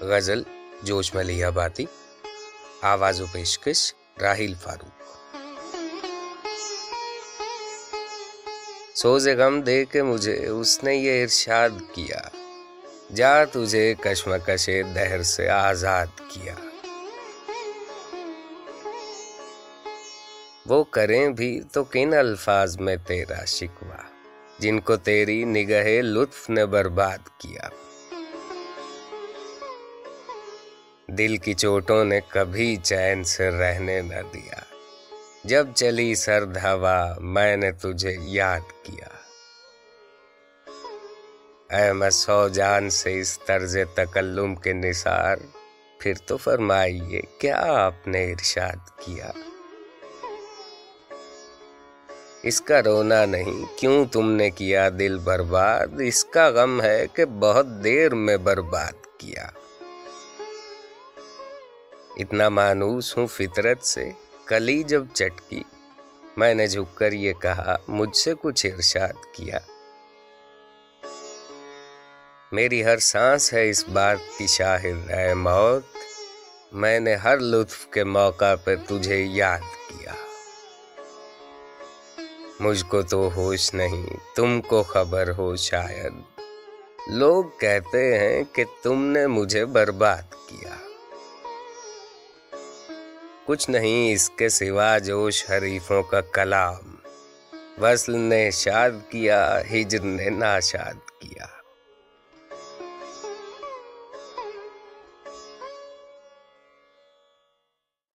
غزل، جوش ملیہ باتی، آواز و پیشکش راہیل فاروق۔ سوز غم دے کے مجھے اس نے یہ ارشاد کیا، جا تجھے کشمکش دہر سے آزاد کیا۔ وہ کریں بھی تو کن الفاظ میں تیرا شکوا جن کو تیری نگہ لطف نے برباد کیا۔ دل کی چوٹوں نے کبھی چین سے رہنے نہ دیا۔ جب چلی سرد ہوا، میں نے تجھے یاد کیا۔ اے میں سو جان سے اس طرز تکلم کے نثار، پھر تو فرمائیے، کیا آپ نے ارشاد کیا؟ اس کا رونا نہیں، کیوں تم نے کیا دل برباد؟ اس کا غم ہے کہ بہت دیر میں برباد کیا۔ اتنا مانوس ہوں فطرت سے، کلی جب چٹکی۔ میں نے جھک کر یہ کہا، مجھ سے کچھ ارشاد کیا۔ میری ہر سانس ہے اس بات کی شاہد، اے موت۔ میں نے ہر لطف کے موقع پہ تجھے یاد کیا۔ مجھ کو تو ہوش نہیں، تم کو خبر ہو شاید۔ لوگ کہتے ہیں کہ تم نے مجھے برباد کیا۔ کچھ نہیں اس کے سوا جوش حریفوں کا کلام۔ وصل نے شاد کیا، ہجر نے ناشاد کیا۔